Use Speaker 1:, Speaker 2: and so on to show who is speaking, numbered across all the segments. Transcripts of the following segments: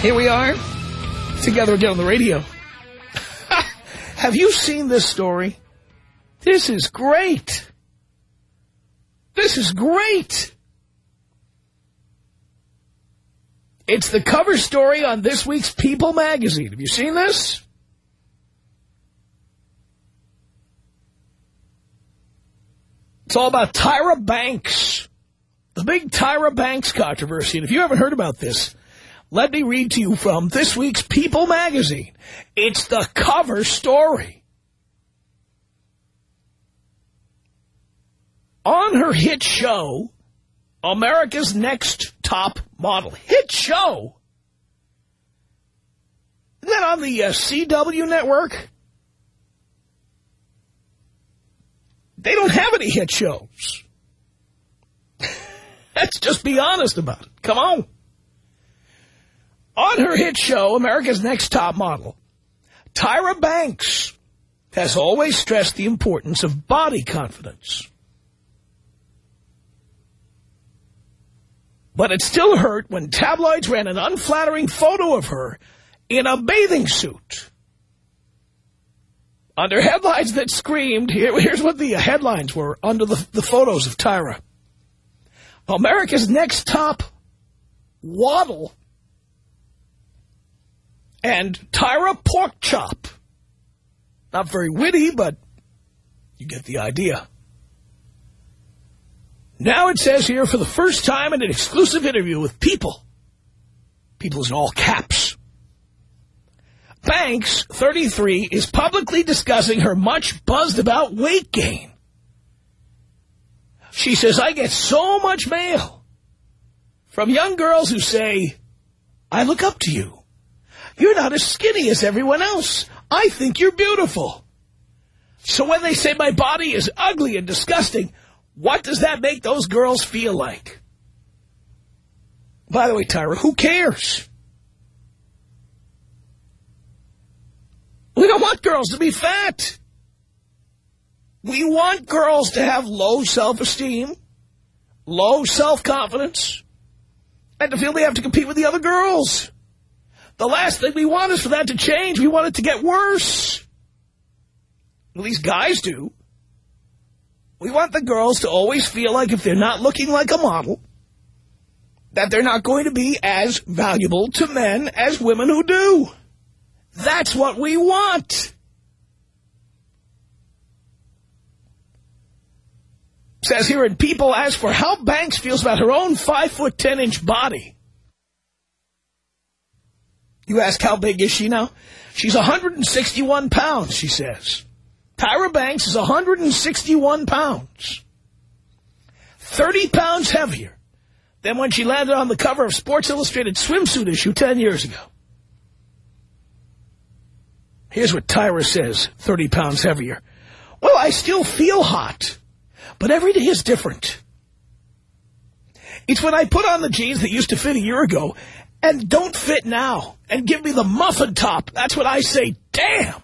Speaker 1: Here we are, together again on the radio. Have you seen this story? This is great. This is great. It's the cover story on this week's People magazine. Have you seen this? It's all about Tyra Banks. The big Tyra Banks controversy. And if you haven't heard about this, let me read to you from this week's People magazine. It's the cover story. On her hit show, America's Next Top Model. Hit show. Isn't that on the uh, CW network? They don't have any hit shows. Let's just be honest about it. Come on. On her hit show, America's Next Top Model, Tyra Banks has always stressed the importance of body confidence. But it still hurt when tabloids ran an unflattering photo of her in a bathing suit. Under headlines that screamed, here, here's what the headlines were under the, the photos of Tyra. America's Next Top Waddle and Tyra Porkchop. Not very witty, but you get the idea. Now it says here, for the first time in an exclusive interview with People, People is in all caps, Banks, 33, is publicly discussing her much buzzed about weight gain. She says, I get so much mail from young girls who say, I look up to you. You're not as skinny as everyone else. I think you're beautiful. So when they say my body is ugly and disgusting, what does that make those girls feel like? By the way, Tyra, who cares? We don't want girls to be fat. We want girls to have low self-esteem, low self-confidence, and to feel they have to compete with the other girls. The last thing we want is for that to change. We want it to get worse. At least guys do. We want the girls to always feel like if they're not looking like a model, that they're not going to be as valuable to men as women who do. That's what we want. Says here, and people ask for how Banks feels about her own five foot ten inch body. You ask how big is she now? She's 161 pounds, she says. Tyra Banks is 161 pounds. 30 pounds heavier than when she landed on the cover of Sports Illustrated swimsuit issue 10 years ago. Here's what Tyra says, 30 pounds heavier. Well, I still feel hot, but every day is different. It's when I put on the jeans that used to fit a year ago and don't fit now and give me the muffin top. That's what I say, damn.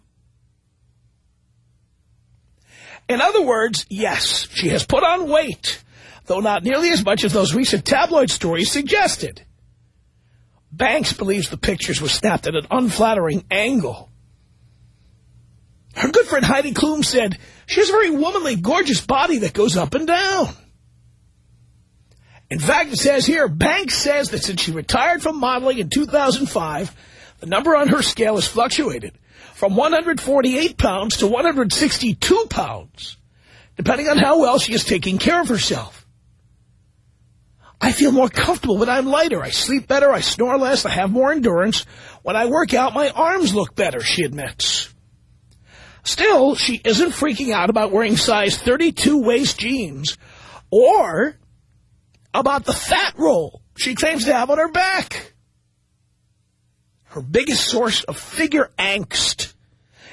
Speaker 1: In other words, yes, she has put on weight, though not nearly as much as those recent tabloid stories suggested. Banks believes the pictures were snapped at an unflattering angle. Her good friend Heidi Klum said, she has a very womanly, gorgeous body that goes up and down. In fact, it says here, Banks says that since she retired from modeling in 2005, The number on her scale has fluctuated from 148 pounds to 162 pounds, depending on how well she is taking care of herself. I feel more comfortable when I'm lighter. I sleep better, I snore less, I have more endurance. When I work out, my arms look better, she admits. Still, she isn't freaking out about wearing size 32 waist jeans or about the fat roll she claims to have on her back. Her biggest source of figure angst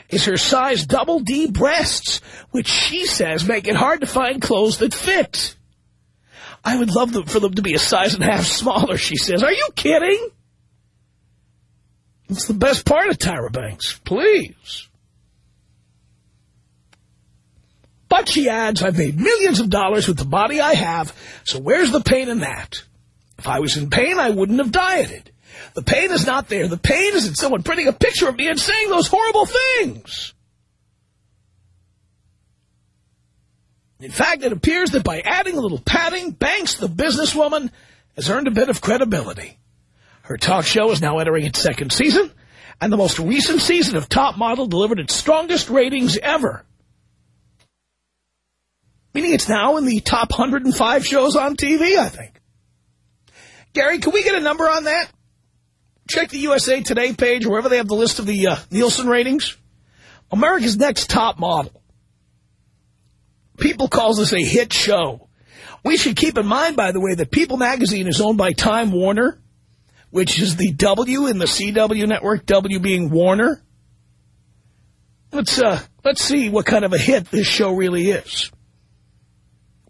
Speaker 1: is her size double D breasts, which she says make it hard to find clothes that fit. I would love them for them to be a size and a half smaller, she says. Are you kidding? It's the best part of Tyra Banks. Please. But she adds, I've made millions of dollars with the body I have, so where's the pain in that? If I was in pain, I wouldn't have dieted. The pain is not there. The pain is in someone printing a picture of me and saying those horrible things. In fact, it appears that by adding a little padding, Banks, the businesswoman, has earned a bit of credibility. Her talk show is now entering its second season, and the most recent season of Top Model delivered its strongest ratings ever. Meaning it's now in the top 105 shows on TV, I think. Gary, can we get a number on that? Check the USA Today page, wherever they have the list of the uh, Nielsen ratings. America's Next Top Model. People calls this a hit show. We should keep in mind, by the way, that People magazine is owned by Time Warner, which is the W in the CW network, W being Warner. Let's, uh, let's see what kind of a hit this show really is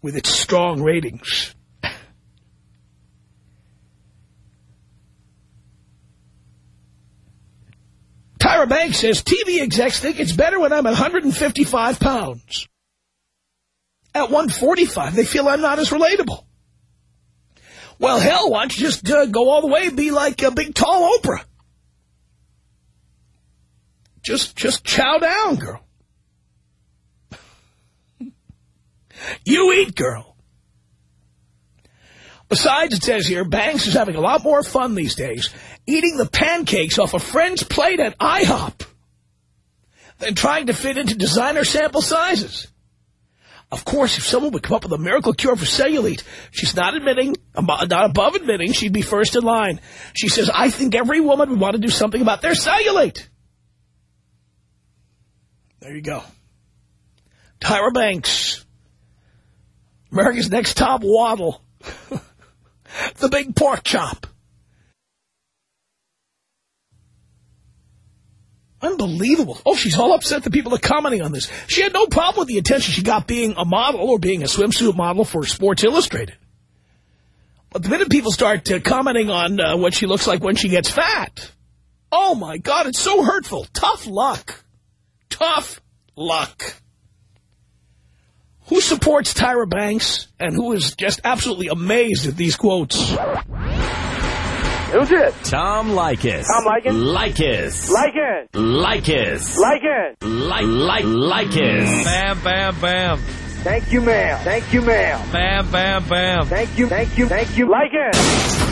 Speaker 1: with its strong ratings. Tyra Banks says, TV execs think it's better when I'm 155 pounds. At 145, they feel I'm not as relatable. Well, hell, why don't you just uh, go all the way be like a big, tall Oprah? Just, just chow down, girl. You eat, girl. Besides, it says here, Banks is having a lot more fun these days eating the pancakes off a friend's plate at IHOP than trying to fit into designer sample sizes. Of course, if someone would come up with a miracle cure for cellulite, she's not admitting, not above admitting, she'd be first in line. She says, I think every woman would want to do something about their cellulite. There you go. Tyra Banks. America's Next Top Waddle. the big pork chop. Unbelievable. Oh, she's all upset that people are commenting on this. She had no problem with the attention she got being a model or being a swimsuit model for Sports Illustrated. But the minute people start uh, commenting on uh, what she looks like when she gets fat, oh, my God, it's so hurtful. Tough luck. Tough luck. Who supports Tyra Banks and who is just absolutely amazed at these quotes?
Speaker 2: Who's it?
Speaker 3: Tom Leykis.
Speaker 2: Tom Leykis?
Speaker 3: Leykis.
Speaker 2: Leykis.
Speaker 3: Leykis.
Speaker 2: Leykis.
Speaker 3: Like, like, Leykis.
Speaker 4: Bam, bam, bam.
Speaker 2: Thank you, ma'am. Thank you, ma'am.
Speaker 4: Bam, bam, bam.
Speaker 2: Thank you, thank you, thank you. Leykis.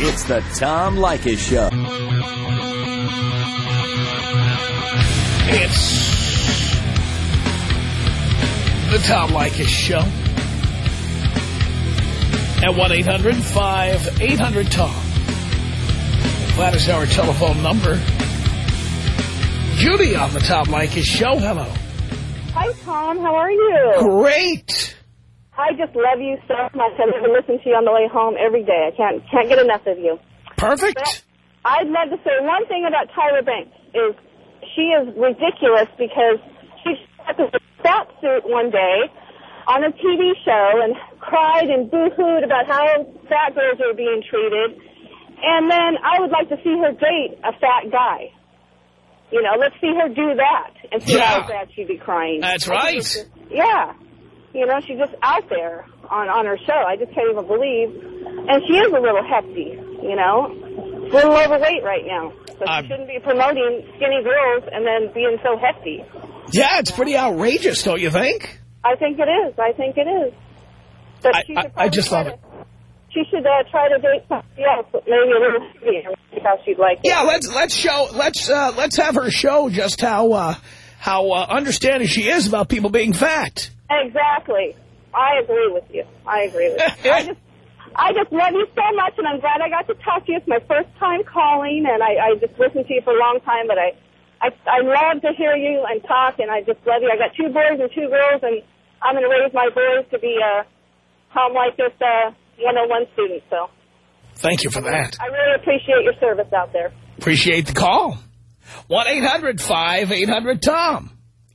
Speaker 3: It's the Tom Leykis Show.
Speaker 1: It's the Tom Leykis Show. At 1-800-5800-TOM. That is our telephone number. Judy on the Tom Leykis Show. Hello.
Speaker 5: Hi, Tom. How are you?
Speaker 1: Great.
Speaker 5: I just love you so much. I live and listen to you on the way home every day. I can't can't get enough of you.
Speaker 1: Perfect.
Speaker 5: I'd love to say one thing about Tyra Banks is she is ridiculous because she got this fat suit one day on a TV show and cried and boo-hooed about how fat girls are being treated. And then I would like to see her date a fat guy. You know, let's see her do that and see
Speaker 1: Yeah.
Speaker 5: how bad she'd be crying.
Speaker 1: That's right.
Speaker 5: just- yeah. You know, she's just out there on, on her show. I just can't even believe. And she is a little hefty, you know. A little overweight right now. So she uh, shouldn't be promoting skinny girls and then being so hefty.
Speaker 1: Yeah, it's pretty outrageous, don't you think?
Speaker 5: I think it is. I think it is. But
Speaker 1: I-
Speaker 5: she
Speaker 1: I- I just love
Speaker 5: to- she should uh, try to date somebody else, maybe a little how she'd like it.
Speaker 1: Yeah, let's let's show let's uh, let's have her show just how uh, how uh, understanding she is about people being fat.
Speaker 5: Exactly. I agree with you. I agree with you. I just, I just love you so much, and I'm glad I got to talk to you. It's my first time calling, and I, I just listened to you for a long time, but I, I, I love to hear you and talk, and I just love you. I got two boys and two girls, and I'm going to raise my boys to be uh, Tom Leykis uh, 101 student. So
Speaker 1: Thank you for that.
Speaker 5: I really appreciate your service out there.
Speaker 1: Appreciate the call. 1-800-5800-TOM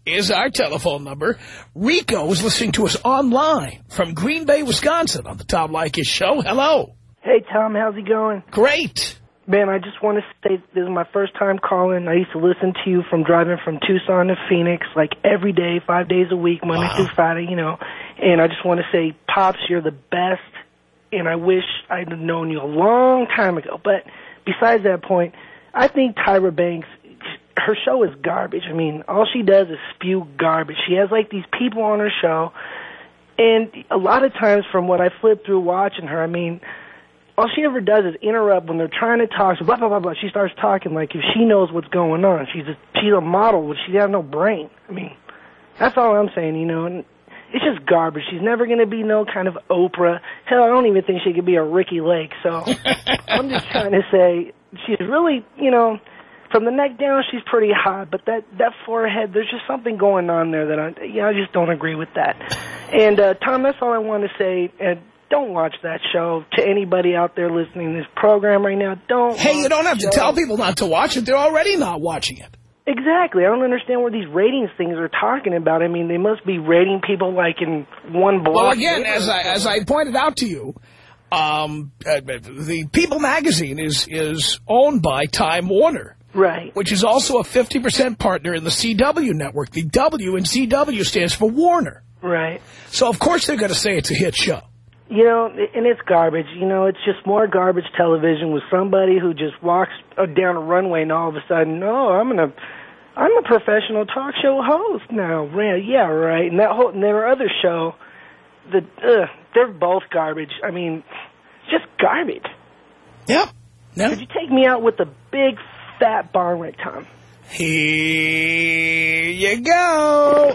Speaker 1: is our telephone number. Rico is listening to us online from Green Bay, Wisconsin on the Tom Leykis show. Hello.
Speaker 6: Hey, Tom, how's it going?
Speaker 1: Great.
Speaker 6: Man, I just want to say this is my first time calling. I used to listen to you from driving from Tucson to Phoenix, like every day, five days a week, Monday
Speaker 1: Wow.
Speaker 6: through Friday, you know. And I just want to say, Pops, you're the best, and I wish I'd known you a long time ago. But besides that point, I think Tyra Banks, her show is garbage. I mean, all she does is spew garbage. She has, like, these people on her show, and a lot of times from what I flip through watching her, I mean, all she ever does is interrupt when they're trying to talk. So blah blah blah blah. She starts talking like if she knows what's going on. She's a she's a model, but she has no brain. I mean, that's all I'm saying. You know, and it's just garbage. She's never going to be no kind of Oprah. Hell, I don't even think she could be a Ricki Lake. So I'm just trying to say she's really, you know, from the neck down, she's pretty hot. But that that forehead, there's just something going on there that I, yeah, I just don't agree with that. And uh, Tom, that's all I want to say. And don't watch that show. To anybody out there listening to this program right now, don't.
Speaker 1: Hey, you don't have to tell people not to watch it. They're already not watching it.
Speaker 6: Exactly. I don't understand what these ratings things are talking about. I mean, they must be rating people like in one block.
Speaker 1: Well, again, as I, as I pointed out to you, um, uh, the People magazine is, is owned by Time Warner.
Speaker 6: Right.
Speaker 1: which is also a 50% partner in the CW network. The W in CW stands for Warner.
Speaker 6: Right.
Speaker 1: So, of course, they're going to say it's a hit show.
Speaker 6: You know, and it's garbage. You know, it's just more garbage television with somebody who just walks uh, down a runway and all of a sudden, oh, I'm gonna, I'm a professional talk show host now. Right? Yeah, right. And that whole, and their other show, the, uh, they're both garbage. I mean, just garbage.
Speaker 1: Yep. No.
Speaker 6: Could you take me out with a big fat barn right, Tom?
Speaker 1: Here you go.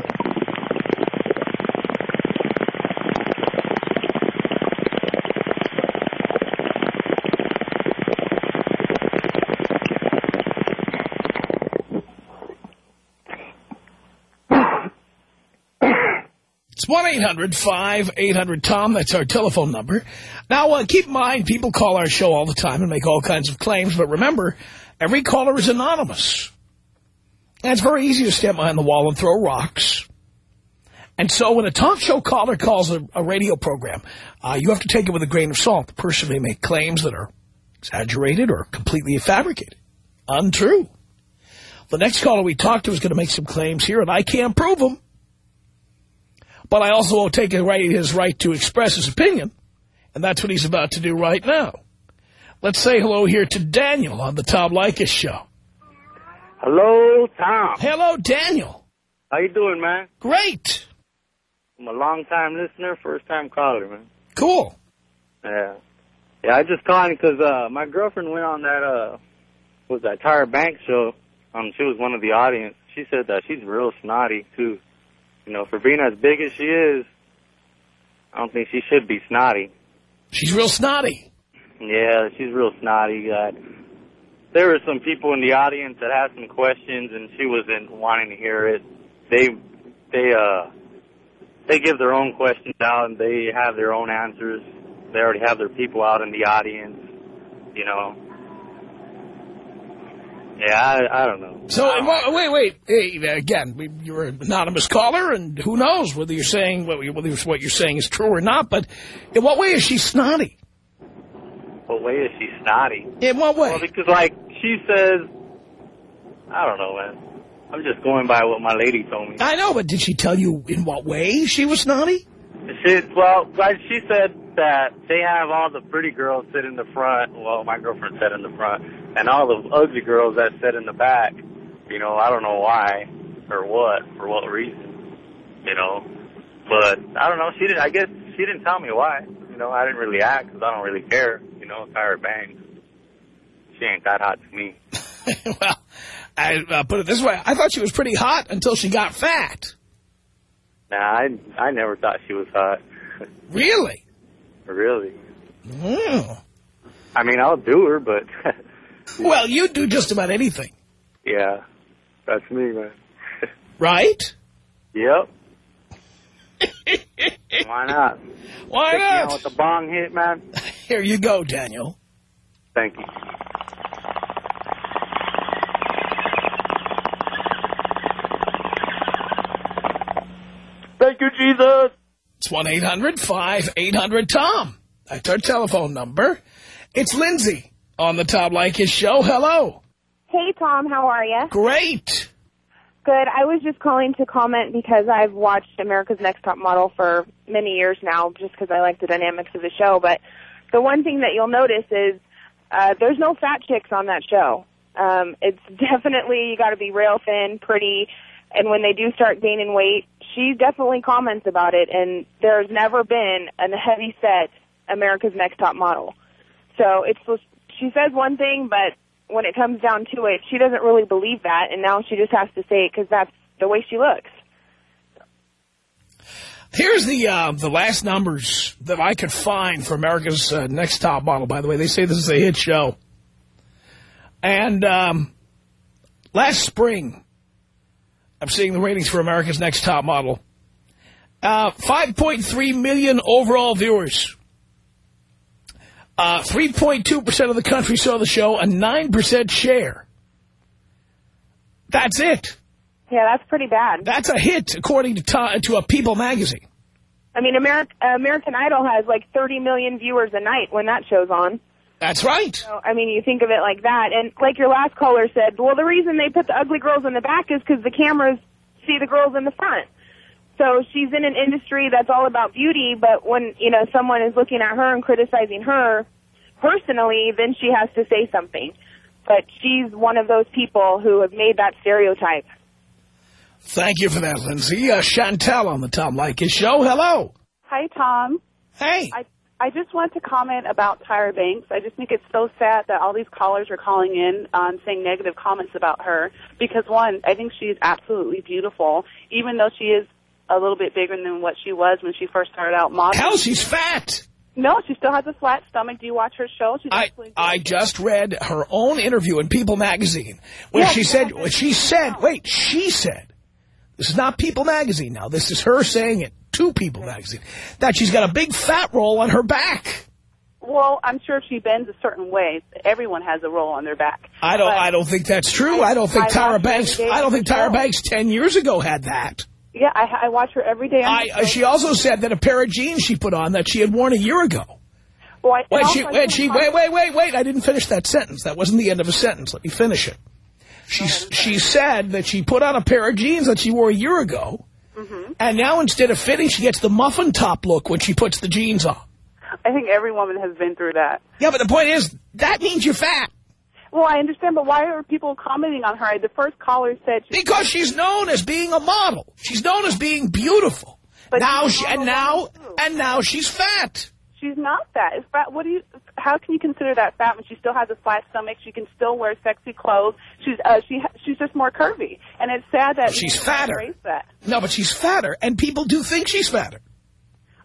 Speaker 1: It's 1-800-5800-TOM. That's our telephone number. Now, uh, keep in mind, people call our show all the time and make all kinds of claims. But remember, every caller is anonymous. And it's very easy to stand behind the wall and throw rocks. And so when a talk show caller calls a, a radio program, uh, you have to take it with a grain of salt. The person may make claims that are exaggerated or completely fabricated. Untrue. The next caller we talk to is going to make some claims here, and I can't prove them. But I also won't take away his right to express his opinion. And that's what he's about to do right now. Let's say hello here to Daniel on the Tom Leykis show.
Speaker 2: Hello, Tom.
Speaker 1: Hello, Daniel.
Speaker 2: How you doing, man?
Speaker 1: Great.
Speaker 2: I'm a long-time listener, first-time caller, man.
Speaker 1: Cool.
Speaker 2: Yeah. Yeah, I just calling because uh, my girlfriend went on that, uh, was that, Tyra Banks show. Um, she was one of the audience. She said that she's real snotty, too. You know, for being as big as she is, I don't think she should be snotty.
Speaker 1: She's real snotty.
Speaker 2: Yeah, she's real snotty. Uh, there were some people in the audience that had some questions, and she wasn't wanting to hear it. They, they, uh, they give their own questions out, and they have their own answers. They already have their people out in the audience, you know. Yeah, I, I don't know.
Speaker 1: So, wa- wait, wait. Hey, again, you're an anonymous caller, and who knows whether you're saying whether what you're saying is true or not. But in what way is she snotty?
Speaker 2: What way is she snotty?
Speaker 1: In what way?
Speaker 2: Well, because like she says, I don't know, man. I'm just going by what my lady told me.
Speaker 1: I know, but did she tell you in what way she was snotty?
Speaker 2: She, well, like she said that they have all the pretty girls sit in the front. Well, my girlfriend sat in the front, and all the ugly girls that sit in the back. You know, I don't know why or what for what reason. You know, but I don't know. She didn't. I guess she didn't tell me why. You know, I didn't really act because I don't really care. You know, Tyra Banks. She ain't that hot to me.
Speaker 1: well, I uh, put it this way. I thought she was pretty hot until she got fat.
Speaker 2: Nah, I I never thought she was hot.
Speaker 1: Really?
Speaker 2: Really.
Speaker 1: Mm.
Speaker 2: I mean, I'll do her, but
Speaker 1: Well, you do just about anything,
Speaker 2: yeah, that's me, man.
Speaker 1: right?
Speaker 2: Yep. Why not?
Speaker 1: Why
Speaker 2: Take me
Speaker 1: not?
Speaker 2: with the bong hit, man.
Speaker 1: Here you go, Daniel.
Speaker 2: Thank you. Thank you, Jesus.
Speaker 1: It's 1-800-5800-TOM. That's our telephone number. It's Lindsay on the Tom Leykis show. Hello.
Speaker 7: Hey, Tom, how are you?
Speaker 1: Great.
Speaker 7: Good. I was just calling to comment because I've watched America's Next Top Model for many years now, just because I like the dynamics of the show. But the one thing that you'll notice is uh, there's no fat chicks on that show. Um, it's definitely you got to be real thin, pretty, and when they do start gaining weight, she definitely comments about it. And there's never been a heavy set America's Next Top Model. So it's she says one thing, but when it comes down to it, she doesn't really believe that, and now she just has to say it because that's the way she looks.
Speaker 1: Here's the uh, the last numbers that I could find for America's uh, Next Top Model. By the way, they say this is a hit show. And um, last spring, I'm seeing the ratings for America's Next Top Model. Uh, 5.3 million overall viewers. Uh, 3.2% of the country saw the show, a 9% share. That's it.
Speaker 7: Yeah, that's pretty bad.
Speaker 1: That's a hit, according to to, a People magazine.
Speaker 7: I mean, American Idol has like 30 million viewers a night when that show's on.
Speaker 1: That's right.
Speaker 7: So, I mean, you think of it like that, and like your last caller said, well, the reason they put the ugly girls in the back is because the cameras see the girls in the front. So she's in an industry that's all about beauty, but when, you know, someone is looking at her and criticizing her personally, then she has to say something. But she's one of those people who have made that stereotype.
Speaker 1: Thank you for that, Lindsay. Uh, Chantel on the Tom Leykis show. Hello.
Speaker 8: Hi, Tom.
Speaker 1: Hey.
Speaker 8: I I just want to comment about Tyra Banks. I just think it's so sad that all these callers are calling in um, saying negative comments about her because one, I think she's absolutely beautiful, even though she is a little bit bigger than what she was when she first started out modeling.
Speaker 1: Hell, she's fat.
Speaker 8: No, she still has a flat stomach. Do you watch her show? She's
Speaker 1: I I just read her own interview in People magazine where she said,
Speaker 8: I
Speaker 1: when
Speaker 8: did.
Speaker 1: she said, wait, she said, this is not People magazine now, this is her saying it to People magazine, that she's got a big fat roll on her back.
Speaker 8: Well, I'm sure if she bends a certain way, everyone has a roll on their back.
Speaker 1: I don't,
Speaker 8: But-
Speaker 1: I don't think that's true. I, don't think
Speaker 8: I
Speaker 1: Tyra Banks, I don't think Tyra
Speaker 8: show.
Speaker 1: Banks 10 years ago had that.
Speaker 8: Yeah, I, I watch her every day.
Speaker 1: I, she also said that a pair of jeans she put on that she had worn a year ago.
Speaker 8: Well, I- and
Speaker 1: she,
Speaker 8: I think
Speaker 1: she, wait, wait, wait, wait, I didn't finish that sentence. That wasn't the end of a sentence. Let me finish it. She, she said that she put on a pair of jeans that she wore a year ago,
Speaker 8: Mm-hmm.
Speaker 1: and now instead of fitting, she gets the muffin top look when she puts the jeans on.
Speaker 8: I think every woman has been through that.
Speaker 1: Yeah, but the point is, that means you're fat.
Speaker 8: Well, I understand, but why are people commenting on her? The first caller said she,
Speaker 1: Because she's known as being a model. She's known as being beautiful.
Speaker 8: But
Speaker 1: now she, and now, and now she's fat.
Speaker 8: she's not fat. Is fat. What do you? How can you consider that fat when she still has a flat stomach? She can still wear sexy clothes. She's uh, she she's just more curvy, and it's sad that
Speaker 1: She's fatter.
Speaker 8: That.
Speaker 1: No, but she's fatter, and people do think she's fatter.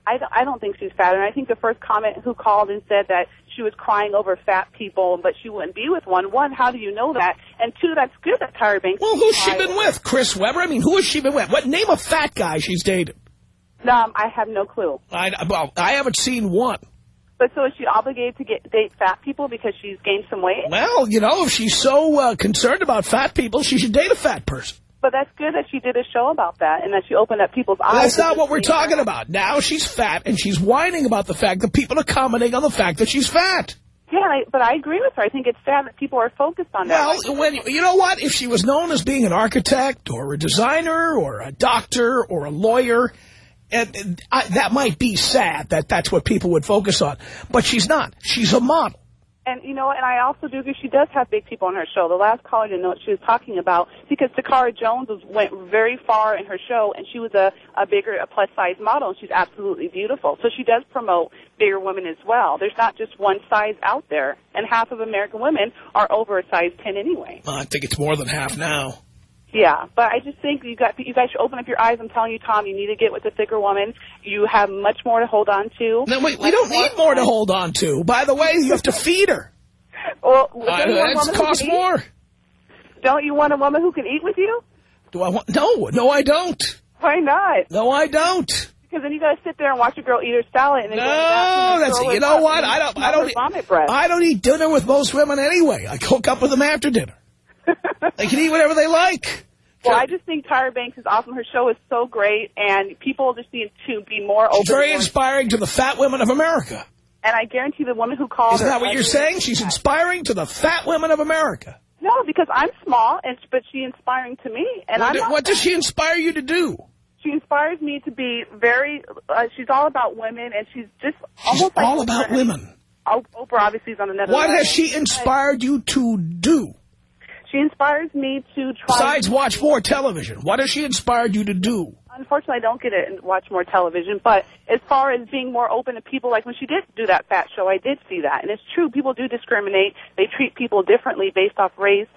Speaker 8: I don't, I don't think she's fatter. and I think the first comment who called and said that she was crying over fat people, but she wouldn't be with one. One, how do you know that? And two, that's good that Tyra Banks.
Speaker 1: Well, who's she been with? Chris Webber? I mean, who has she been with? What name a fat guy she's dated?
Speaker 8: Um, I have no clue.
Speaker 1: I, well, I haven't seen one.
Speaker 8: But so is she obligated to get date fat people because she's gained some weight?
Speaker 1: Well, you know, if she's so uh, concerned about fat people, she should date a fat person.
Speaker 8: But that's good that she did a show about that and that she opened up people's eyes.
Speaker 1: That's not what we're talking about. Now she's fat, and she's whining about the fact that people are commenting on the fact that she's fat.
Speaker 8: Yeah, I, but I agree with her. I think it's sad that people are focused on that.
Speaker 1: Well, when you know what? If she was known as being an architect or a designer or a doctor or a lawyer, and, I, that might be sad that that's what people would focus on. But she's not. She's a model.
Speaker 8: And you know, and I also do because she does have big people on her show. The last caller didn't know what she was talking about because Toccara Jones was, went very far in her show, and she was a a bigger, a plus size model, and she's absolutely beautiful. So she does promote bigger women as well. There's not just one size out there, and half of American women are over a size ten anyway.
Speaker 1: Well, I think it's more than half now.
Speaker 8: Yeah, but I just think you got you guys should open up your eyes. I'm telling you, Tom, you need to get with a thicker woman. You have much more to hold on to.
Speaker 1: No, wait, we don't need more to hold on to. By the way, you have to feed her.
Speaker 8: Well,
Speaker 1: Uh,
Speaker 8: don't you want a
Speaker 1: It's
Speaker 8: woman
Speaker 1: cost more.
Speaker 8: Don't you want a woman who can eat with you?
Speaker 1: Do I want? No, no, I don't.
Speaker 8: Why not?
Speaker 1: No, I don't.
Speaker 8: Because then you got to sit there and watch a girl eat her salad and then go
Speaker 1: No, that's you know what? I don't. I don't.
Speaker 8: vomit breath.
Speaker 1: I don't eat dinner with most women anyway. I hook up with them after dinner. They can eat whatever they like.
Speaker 8: Well, I just think Tyra Banks is awesome. Her show is so great, and people just need to be more open.
Speaker 1: She's very inspiring to the fat women of America.
Speaker 8: and I guarantee the woman who called
Speaker 1: Isn't that what you're saying? She's inspiring to the fat women of America.
Speaker 8: No, because I'm small, and but she's inspiring to me, and
Speaker 1: What, do, what does she inspire you to do?
Speaker 8: She inspires me to be very. Uh, she's all about women, and she's just
Speaker 1: She's
Speaker 8: almost
Speaker 1: all
Speaker 8: Oprah.
Speaker 1: about women.
Speaker 8: Oprah obviously is on another.
Speaker 1: What
Speaker 8: level.
Speaker 1: has she inspired you to do?
Speaker 8: She inspires me to try.
Speaker 1: Besides watch more television, what has she inspired you to do?
Speaker 8: Unfortunately, I don't get it and watch more television. But as far as being more open to people, like when she did do that fat show, I did see that, and it's true. People do discriminate. They treat people differently based off race,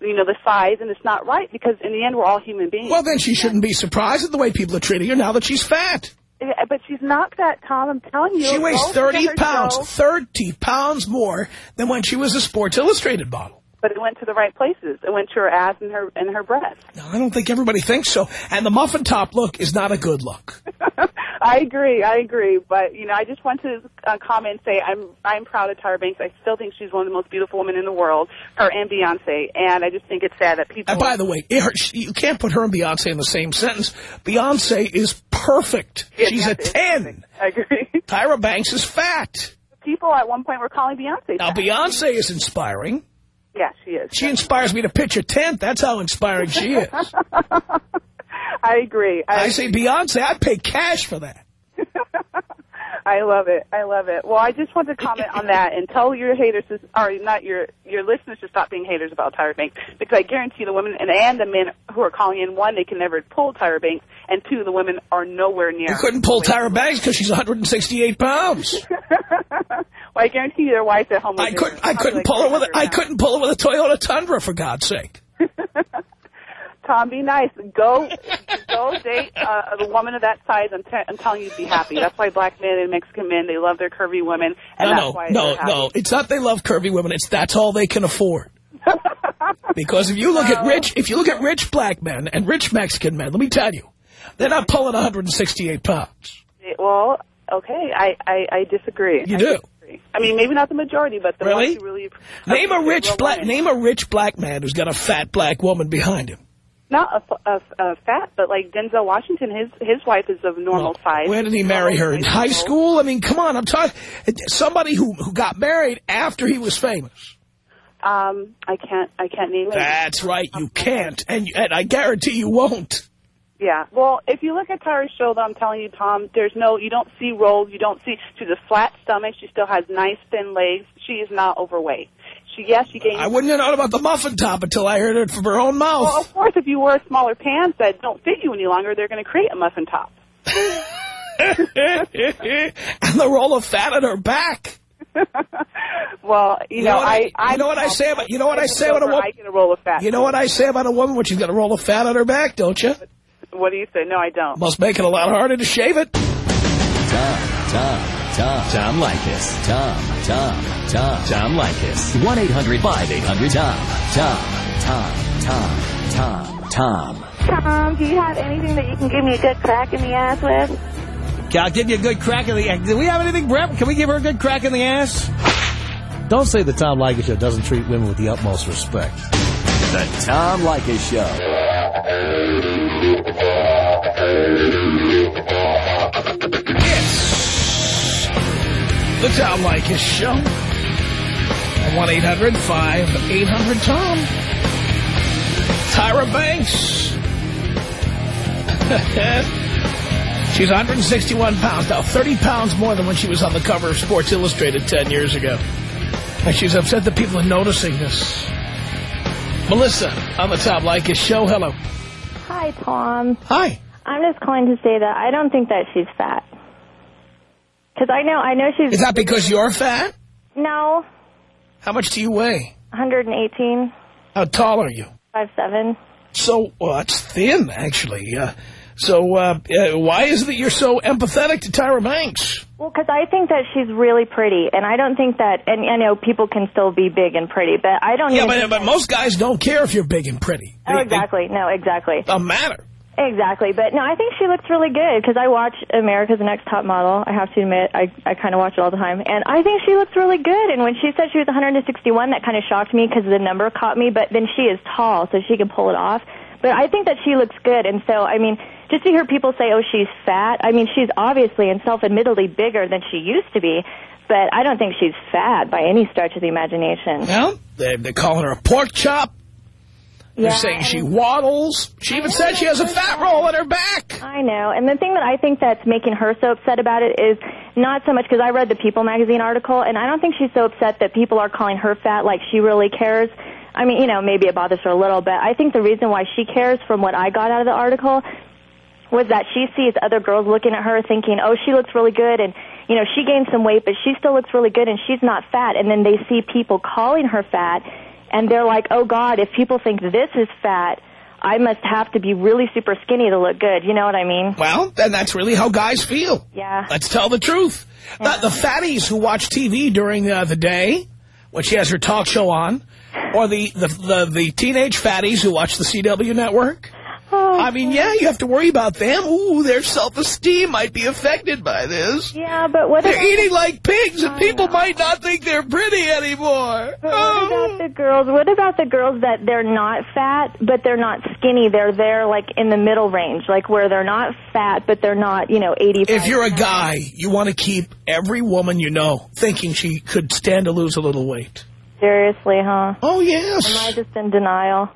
Speaker 8: you know, the size, and it's not right because in the end, we're all human beings.
Speaker 1: Well, then she shouldn't be surprised at the way people are treating her now that she's fat.
Speaker 8: Yeah, but she's not fat, Tom. I'm telling you.
Speaker 1: She weighs
Speaker 8: Go look at
Speaker 1: 30 pounds,
Speaker 8: show,
Speaker 1: 30 pounds more than when she was a Sports Illustrated model.
Speaker 8: But it went to the right places. It went to her ass and her and her breast.
Speaker 1: Now, I don't think everybody thinks so. And the muffin top look is not a good look.
Speaker 8: I agree, I agree, but you know, I just want to uh, comment and say I'm I'm proud of Tyra Banks. I still think she's one of the most beautiful women in the world, her and Beyonce, and I just think it's sad that people.
Speaker 1: And by the way, it- you can't put her and Beyonce in the same sentence. Beyonce is perfect. She's a
Speaker 8: Beyonce is
Speaker 1: 10.
Speaker 8: I agree.
Speaker 1: Tyra Banks is fat.
Speaker 8: people at one point were calling Beyonce.
Speaker 1: Now,
Speaker 8: fat.
Speaker 1: Beyonce is inspiring.
Speaker 8: Yeah, she is.
Speaker 1: She inspires me to pitch a tent. That's how inspiring she is.
Speaker 8: I agree. I,
Speaker 1: I say Beyonce, I'd pay cash for that.
Speaker 8: I love it. I love it. Well, I just want to comment on that and tell your haters, to, or not your your listeners, to stop being haters about Tyra Banks because I guarantee the women and, and the men who are calling in, one, they can never pull Tyra Banks, and two, the women are nowhere near.
Speaker 1: You couldn't pull Tyra Banks because she's 168 pounds.
Speaker 8: well, I guarantee you their wife at home.
Speaker 1: I couldn't. I couldn't
Speaker 8: like
Speaker 1: pull her with. a-
Speaker 8: 300
Speaker 1: I couldn't pull her with a Toyota Tundra for God's sake.
Speaker 8: Tom, be nice. Go, go date uh, a woman of that size. I'm, t- I'm telling you, to be happy. That's why black men and Mexican men they love their curvy women, and
Speaker 1: no,
Speaker 8: that's
Speaker 1: no,
Speaker 8: why
Speaker 1: no,
Speaker 8: they're happy.
Speaker 1: no. It's not they love curvy women. It's that's all they can afford. Because if you look at rich, if you look at rich black men and rich Mexican men, let me tell you, they're not pulling 168 pounds.
Speaker 8: Well, okay, I I, I disagree.
Speaker 1: You
Speaker 8: I
Speaker 1: do?
Speaker 8: I mean, maybe not the majority, but the
Speaker 1: Really?
Speaker 8: ones who really
Speaker 1: Name a rich black.
Speaker 8: women.
Speaker 1: Name a rich black man who's got a fat black woman behind him.
Speaker 8: Not a, a, a fat, but like Denzel Washington, his his wife is of normal
Speaker 1: Well,
Speaker 8: size.
Speaker 1: Where did he marry her? In high school? I mean, come on. I'm talking somebody who who got married after he was famous.
Speaker 8: Um, I can't I can't name it.
Speaker 1: That's right. You can't, and and I guarantee you won't.
Speaker 8: Yeah. Well, if you look at Tyra's show, though, I'm telling you, Tom, there's no, you don't see rolls, you don't see, she's a flat stomach, she still has nice thin legs, she is not overweight. She, yes, she gained.
Speaker 1: I wouldn't have known about the muffin top until I heard it from her own mouth.
Speaker 8: well, of course, if you wear smaller pants that don't fit you any longer, they're going to create a muffin top.
Speaker 1: and the roll of fat on her back.
Speaker 8: Well, you,
Speaker 1: You know what I-
Speaker 8: I,
Speaker 1: you know what I say about- you know what I say about a woman-
Speaker 8: I get a roll of fat.
Speaker 1: You know what I say about a woman when she's got a roll of fat on her back, don't you?
Speaker 8: What do you say? No, I don't.
Speaker 1: Must make it a lot harder to shave it.
Speaker 3: Tom, Tom, Tom. Tom Leykis. Tom, Tom, Tom. Tom Leykis. 1-800-5800-TOM. Tom, Tom, Tom, Tom, Tom.
Speaker 5: Tom, do you have anything that you can give me a good crack in the ass with?
Speaker 4: Can I give you a good crack in the ass? Do we have anything, Brett? Can we give her a good crack in the ass? Don't say the Tom Leykis Show doesn't treat women with the utmost respect.
Speaker 3: The Tom Leykis Show.
Speaker 1: It's the Tom Leykis Show. 1-800-5800-TOM. Tyra Banks. She's 161 pounds now, 30 pounds more than when she was on the cover of Sports Illustrated 10 years ago. And she's upset that people are noticing this. Melissa on the Tom Leykis show. Hello.
Speaker 9: Hi, Tom.
Speaker 1: Hi.
Speaker 9: I'm just calling to say that I don't think that she's fat. Because I know, I know she's...
Speaker 1: Is that because you're fat?
Speaker 9: No,
Speaker 1: How much do you weigh?
Speaker 9: 118,
Speaker 1: How tall are you?
Speaker 9: 5'7".
Speaker 1: So, well, that's thin, actually. Uh, so, uh, uh, why is it that you're so empathetic to Tyra Banks?
Speaker 9: Well, because I think that she's really pretty, and I don't think that, and I know people can still be big and pretty, but I don't
Speaker 1: know.
Speaker 9: Yeah,
Speaker 1: but, but most guys don't care if you're big and pretty.
Speaker 9: Oh,
Speaker 1: They-
Speaker 9: exactly. No, exactly.
Speaker 1: They don't matter.
Speaker 9: Exactly. But no, I think she looks really good because I watch America's Next Top Model. I have to admit, I, I kind of watch it all the time. And I think she looks really good. And when she said she was 161, that kind of shocked me because the number caught me. But then she is tall, so she can pull it off. But I think that she looks good. And so, I mean, just to hear people say, oh, she's fat, I mean, she's obviously and self-admittedly bigger than she used to be. But I don't think she's fat by any stretch of the imagination.
Speaker 1: Well, they're, they're calling her a pork chop. They're
Speaker 9: Yeah,
Speaker 1: saying she waddles. She even said she has a fat roll in her back.
Speaker 9: I know. And the thing that I think that's making her so upset about it is not so much because I read the People magazine article, and I don't think she's so upset that people are calling her fat like she really cares. I mean, you know, maybe it bothers her a little, but I think the reason why she cares from what I got out of the article was that she sees other girls looking at her thinking, oh, she looks really good, and, you know, she gained some weight, but she still looks really good, and she's not fat. And then they see people calling her fat, and they're like, oh, God, if people think this is fat, I must have to be really super skinny to look good. You know what I mean?
Speaker 1: Well, then that's really how guys feel.
Speaker 9: Yeah.
Speaker 1: Let's tell the truth. The, the fatties who watch TV during uh, the day, when she has her talk show on, or the, the, the, the teenage fatties who watch the CW network.
Speaker 9: Oh,
Speaker 1: I mean, yeah, you have to worry about them. Ooh, their self-esteem might be affected by this.
Speaker 9: yeah, but what
Speaker 1: They're eating like pigs, and
Speaker 9: I
Speaker 1: people
Speaker 9: know.
Speaker 1: might not think they're pretty anymore.
Speaker 9: but what
Speaker 1: Oh.
Speaker 9: about the girls? What about the girls that they're not fat, but they're not skinny? They're there, like, in the middle range, like where they're not fat, but they're not, you know, 85.
Speaker 1: If you're a guy, you want to keep every woman you know thinking she could stand to lose a little weight.
Speaker 9: Seriously, huh?
Speaker 1: Oh, yes.
Speaker 9: Am I just in denial?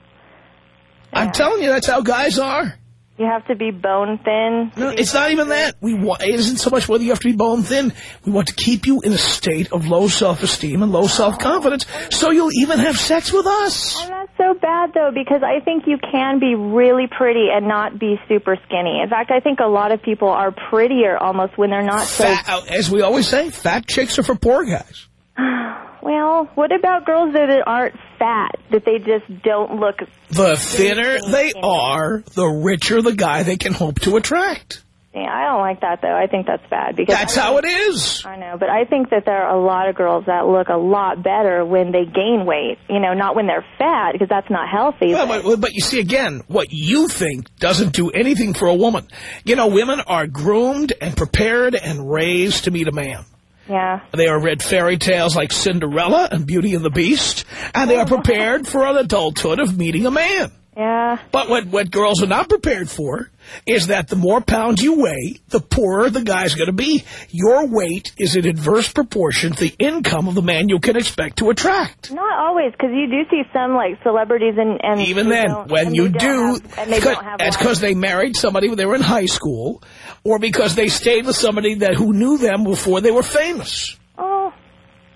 Speaker 1: I'm telling you, that's how guys are.
Speaker 9: You have to be bone thin.
Speaker 1: No, it's not even that. We want, it isn't so much whether you have to be bone thin. We want to keep you in a state of low self-esteem and low self-confidence so you'll even have sex with us.
Speaker 9: And that's so bad, though, because I think you can be really pretty and not be super skinny. In fact, I think a lot of people are prettier almost when they're not so
Speaker 1: Fat, uh, as we always say, fat chicks are for poor guys.
Speaker 9: Well, what about girls that aren't fat, that they just don't look...
Speaker 1: The thinner they are, the richer the guy they can hope to attract.
Speaker 9: Yeah, I don't like that, though. I think that's bad. because
Speaker 1: That's
Speaker 9: I
Speaker 1: how it is.
Speaker 9: I know, but I think that there are a lot of girls that look a lot better when they gain weight. You know, not when they're fat, because that's not healthy.
Speaker 1: Well,
Speaker 9: but-
Speaker 1: but, but you see, again, what you think doesn't do anything for a woman. You know, women are groomed and prepared and raised to meet a man.
Speaker 9: Yeah.
Speaker 1: They are read fairy tales like Cinderella and Beauty and the Beast, and they are oh, prepared for an adulthood of meeting a man.
Speaker 9: Yeah.
Speaker 1: But what, what girls are not prepared for is that the more pounds you weigh, the poorer the guy's going to be. Your weight is in adverse proportion to the income of the man you can expect to attract.
Speaker 9: Not always, because you do see some, like, celebrities and... and
Speaker 1: Even then, when you do,
Speaker 9: have- and they
Speaker 1: because-
Speaker 9: don't have
Speaker 1: it's because they married somebody when they were in high school, or because they stayed with somebody that who knew them before they were famous.
Speaker 9: Oh,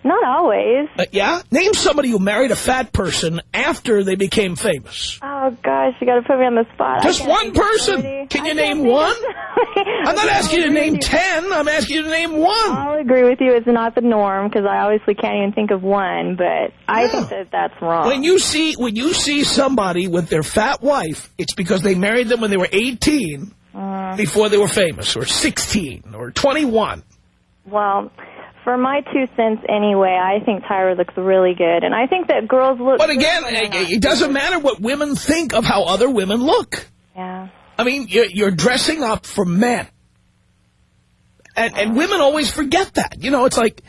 Speaker 9: not always.
Speaker 1: Uh, yeah? Name somebody who married a fat person after they became famous.
Speaker 9: Oh, gosh, you got to put me on the spot.
Speaker 1: Just one person.
Speaker 9: somebody.
Speaker 1: Can you name one? I'm not asking you to name
Speaker 9: with
Speaker 1: ten. I'm asking you to name one.
Speaker 9: I'll agree with you. It's not the norm because I obviously can't even think of one, but I
Speaker 1: Yeah.
Speaker 9: think that that's wrong.
Speaker 1: When you see when you see somebody with their fat wife, it's because they married them when they were 18
Speaker 9: Uh.
Speaker 1: before they were famous, or 16, or 21.
Speaker 9: well, for my two cents anyway, I think Tyra looks really good, and I think that girls look.
Speaker 1: But again, it, it doesn't matter what women think of how other women look.
Speaker 9: Yeah.
Speaker 1: I mean, you're, you're dressing up for men. And, and women always forget that. You know, it's like,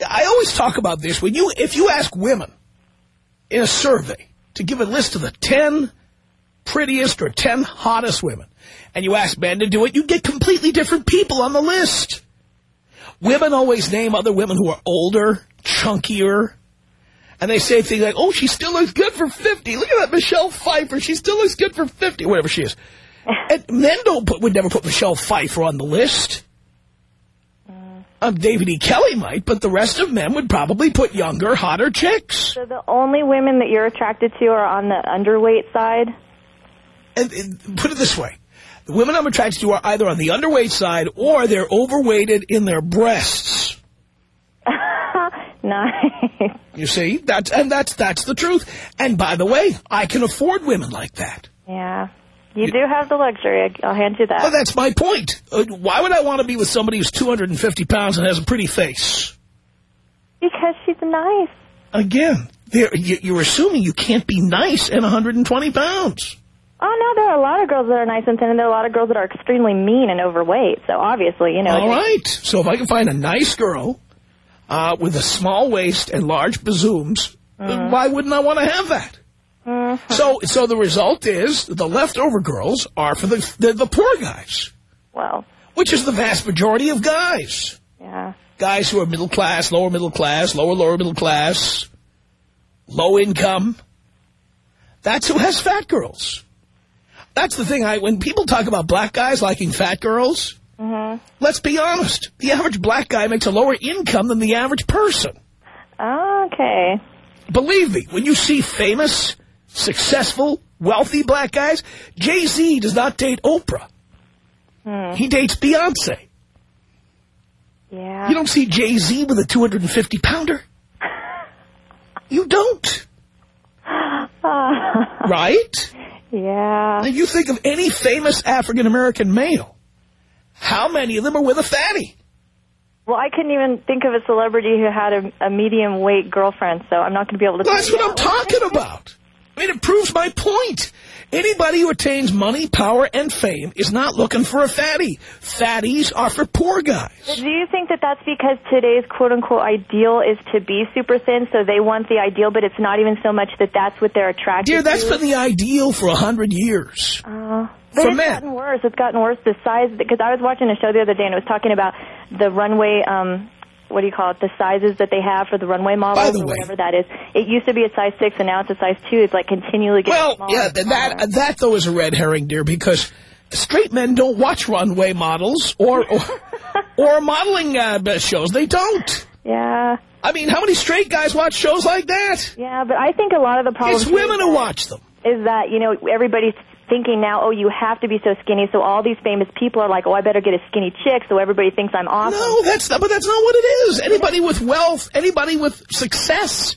Speaker 1: I always talk about this. When you, if you ask women in a survey to give a list of the 10 prettiest or 10 hottest women, and you ask men to do it, you get completely different people on the list. Women always name other women who are older, chunkier, and they say things like, oh, she still looks good for 50. Look at that Michelle Pfeiffer. She still looks good for 50, whatever she is. And men don't put, would never put Michelle Pfeiffer on the list. Um, David E. Kelley might, but the rest of men would probably put younger, hotter chicks.
Speaker 9: So the only women that you're attracted to are on the underweight side?
Speaker 1: And, and put it this way. The women I'm attracted to are either on the underweight side or they're overweighted in their breasts.
Speaker 9: nice.
Speaker 1: You see? That's, and that's, that's the truth. And by the way, I can afford women like that.
Speaker 9: Yeah. You do have the luxury. I'll hand you that.
Speaker 1: Well, that's my point. Uh, why would I want to be with somebody who's 250 pounds and has a pretty face?
Speaker 9: Because she's nice.
Speaker 1: Again, you, you're assuming you can't be nice at 120 pounds.
Speaker 9: Oh, no, there are a lot of girls that are nice and thin, and there are a lot of girls that are extremely mean and overweight. So obviously, you know.
Speaker 1: All right. So if I can find a nice girl uh, with a small waist and large bazooms,
Speaker 9: Mm-hmm.
Speaker 1: why wouldn't I want to have that? So, so the result is the leftover girls are for the, the the poor guys,
Speaker 9: Well,
Speaker 1: which is the vast majority of guys.
Speaker 9: yeah.
Speaker 1: Guys who are middle class, lower middle class, lower lower middle class, low income. That's who has fat girls. That's the thing. I when people talk about black guys liking fat girls,
Speaker 9: Mm-hmm.
Speaker 1: let's be honest. The average black guy makes a lower income than the average person.
Speaker 9: Okay.
Speaker 1: Believe me, when you see famous, successful, wealthy black guys, Jay-Z does not date Oprah.
Speaker 9: Hmm.
Speaker 1: He dates Beyonce.
Speaker 9: Yeah.
Speaker 1: You don't see Jay-Z with a 250-pounder. You don't, right?
Speaker 9: Yeah.
Speaker 1: Now, you think of any famous African-American male. How many of them are with a fatty?
Speaker 9: Well, I couldn't even think of a celebrity who had a, a medium weight girlfriend, so I'm not going to be able to.
Speaker 1: Well, that's what
Speaker 9: you
Speaker 1: I'm
Speaker 9: that.
Speaker 1: talking about. I mean, it proves my point. Anybody who attains money, power, and fame is not looking for a fatty. Fatties are for poor guys.
Speaker 9: Do you think that that's because today's quote-unquote ideal is to be super thin, so they want the ideal, but it's not even so much that that's what they're attracted
Speaker 1: Dear, that's
Speaker 9: to?
Speaker 1: been the ideal for a hundred years.
Speaker 9: Uh, but
Speaker 1: For
Speaker 9: it's
Speaker 1: men.
Speaker 9: gotten worse. It's gotten worse. The size, because I was watching a show the other day and it was talking about the runway, um, what do you call it, the sizes that they have for the runway models
Speaker 1: By the
Speaker 9: or
Speaker 1: way-
Speaker 9: whatever that is. It used to be a size 6 and now it's a size 2. It's like continually getting
Speaker 1: Well,
Speaker 9: smaller.
Speaker 1: yeah,
Speaker 9: and
Speaker 1: that that though is a red herring, dear, because straight men don't watch runway models or or, or modeling uh, shows. They don't.
Speaker 9: Yeah.
Speaker 1: I mean, how many straight guys watch shows like that?
Speaker 9: Yeah, but I think a lot of the problem
Speaker 1: It's women who watch them.
Speaker 9: is that, you know, everybody's thinking now, oh, you have to be so skinny, so all these famous people are like, oh, I better get a skinny chick, so everybody thinks I'm awesome.
Speaker 1: No, that's not. But that's not what it is. Anybody with wealth, anybody with success,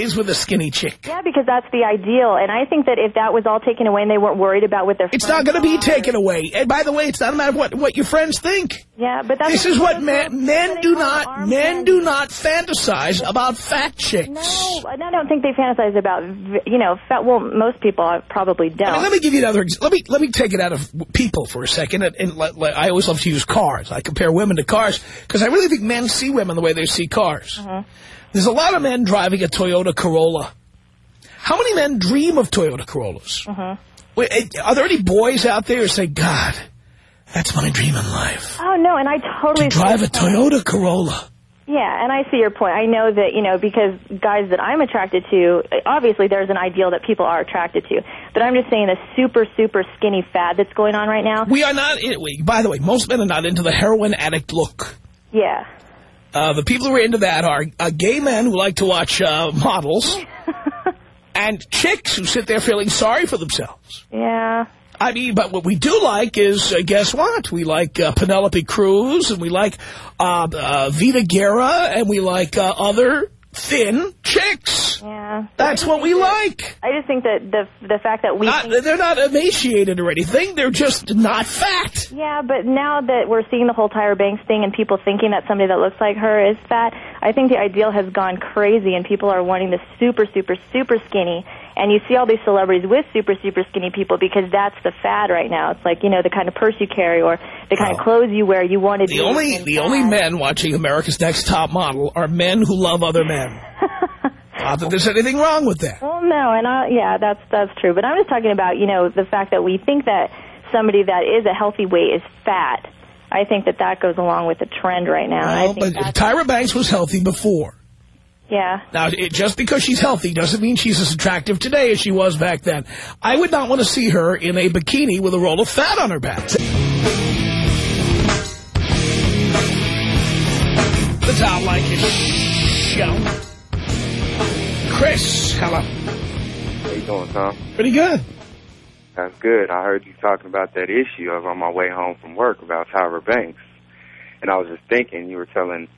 Speaker 1: is with a skinny chick.
Speaker 9: Yeah, because that's the ideal, and I think that if that was all taken away and they weren't worried about what their
Speaker 1: It's not going to be taken away. And by the way, it's not a matter of what what your friends think.
Speaker 9: Yeah, but that's
Speaker 1: This is what men men do not men do not fantasize about fat chicks.
Speaker 9: No, I don't think they fantasize about, you know, fat. Well, most people probably don't.
Speaker 1: I mean, let me give you another. Let me let me take it out of people for a second. And, and let- let- I always love to use cars. I compare women to cars because I really think men see women the way they see cars.
Speaker 9: Mm-hmm.
Speaker 1: There's a lot of men driving a Toyota Corolla. How many men dream of Toyota Corollas?
Speaker 9: Mm-hmm.
Speaker 1: Wait, eh, are there any boys out there who say, "God, that's my dream in life"?
Speaker 9: oh no, and I totally
Speaker 1: To drive a. Toyota Corolla.
Speaker 9: Yeah, and I see your point. I know that you know because guys that I'm attracted to, obviously there's an ideal that people are attracted to, but I'm just saying the super super skinny fad that's going on right now.
Speaker 1: We are not. In, we, by the way, most men are not into the heroin addict look.
Speaker 9: Yeah.
Speaker 1: Uh, the people who are into that are uh, gay men who like to watch uh, models and chicks who sit there feeling sorry for themselves.
Speaker 9: Yeah.
Speaker 1: I mean, but what we do like is, uh, guess what? We like uh, Penelope Cruz and we like uh, uh, Vida Guerra and we like uh, other thin chicks.
Speaker 9: Yeah.
Speaker 1: That's what we like.
Speaker 9: I just think that the the fact that we
Speaker 1: Not, they're not emaciated or anything. They're just not fat.
Speaker 9: Yeah, but now that we're seeing the whole Tyra Banks thing and people thinking that somebody that looks like her is fat, I think the ideal has gone crazy and people are wanting the super, super, super skinny. And you see all these celebrities with super, super skinny people because that's the fad right now. It's like, you know, the kind of purse you carry or the kind of oh. clothes you wear. You want to
Speaker 1: The
Speaker 9: be
Speaker 1: only the only men watching America's Next Top Model are men who love other men. Not that there's anything wrong with that.
Speaker 9: Well, no, and I, yeah, that's that's true. But I'm just talking about you know the fact that we think that somebody that is a healthy weight is fat. I think that that goes along with the trend right now.
Speaker 1: Well,
Speaker 9: think
Speaker 1: but Tyra Banks was healthy before.
Speaker 9: yeah,
Speaker 1: Now, it, just because she's healthy doesn't mean she's as attractive today as she was back then. I would not want to see her in a bikini with a roll of fat on her back. The Tom Leykis Show. Chris, hello.
Speaker 10: How you doing, Tom?
Speaker 1: Pretty good.
Speaker 10: That's good. I heard you talking about that issue of on my way home from work about Tyra Banks. And I was just thinking, you were telling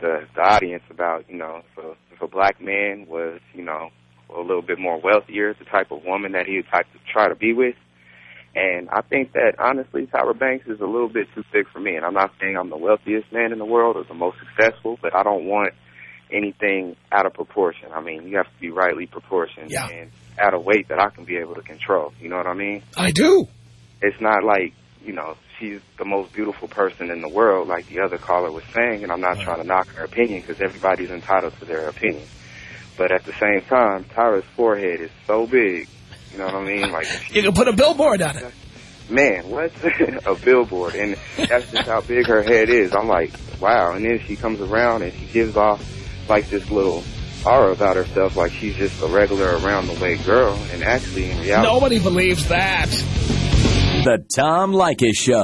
Speaker 10: the the audience about, you know, if a, if a black man was, you know, a little bit more wealthier, the type of woman that he would type to try to be with. And I think that honestly, Tyra Banks is a little bit too big for me. And I'm not saying I'm the wealthiest man in the world or the most successful, but I don't want anything out of proportion. I mean, you have to be rightly proportioned
Speaker 1: Yeah.
Speaker 10: and at a weight that I can be able to control. You know what I mean?
Speaker 1: I do.
Speaker 10: It's not like, you know, she's the most beautiful person in the world like the other caller was saying, and I'm not trying to knock her opinion because everybody's entitled to their opinion. But at the same time, Tyra's forehead is so big, you know what I mean? Like,
Speaker 1: You can put a billboard on it.
Speaker 10: man, what's a billboard? And that's just how big her head is. I'm like, wow. And then she comes around and she gives off like this little aura about herself, like she's just a regular around the way girl. And actually, in reality,
Speaker 1: Nobody believes that.
Speaker 3: The Tom Leykis Show.